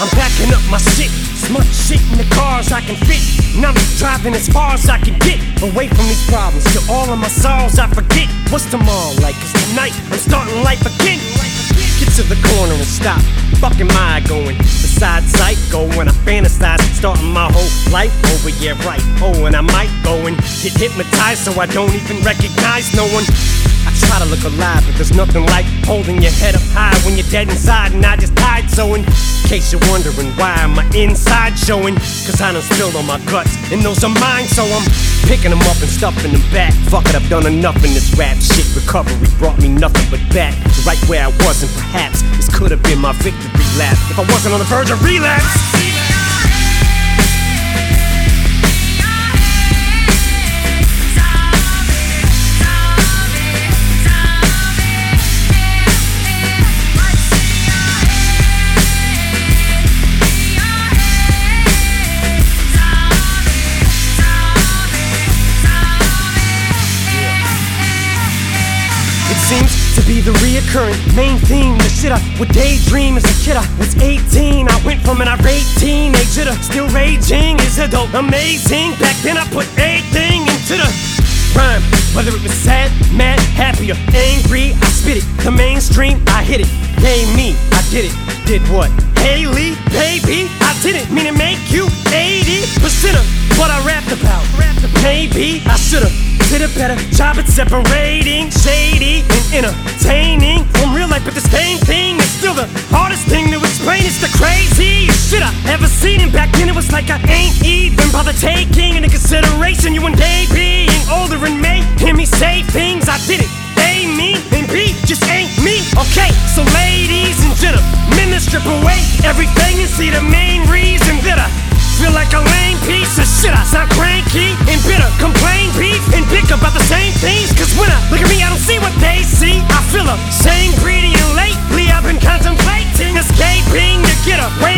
I'm packing up my shit, smart shit in the cars I can fit. And I'm driving as far as I can get away from these problems. To all of my sorrows, I forget what's tomorrow like. Cause tonight I'm starting life again. Get to the corner and stop. Fuck am I going? Beside psycho when I fantasize, starting my whole life over. Yeah, right. Oh, and I might go and get hypnotized so I don't even recognize no one. I try to look alive, but there's nothing like holding your head up high when you're dead inside. And I just died, so in case you're wondering why my inside showing, cause I done spilled on my guts, and those are mine, so I'm picking them up and stuffing them back. Fuck it, I've done enough in this rap shit. Recovery brought me nothing but back to right where I was, and perhaps this could have been my victory lap if I wasn't on the verge of relapse. Seems to be the reoccurring main theme. The shit I would daydream as a kid. I was 18. I went from an irate teenager to still raging. Is it though amazing? Back then I put everything into the rhyme. Whether it was sad, mad, happy, or angry, I spit it. The mainstream, I hit it. Yay me, I did it. Did what? Hailie, baby, I didn't mean to make you 80% of what I rapped about. Maybe I should've did a better job at separating shady entertaining from real life, but the same thing is still the hardest thing to explain. It's the craziest shit I ever seen, and back then it was like I ain't even bother taking into consideration you and day being older and hear me say things I didn't. A me and B just ain't me. Okay, so ladies and gentlemen, strip away everything and see the main Rain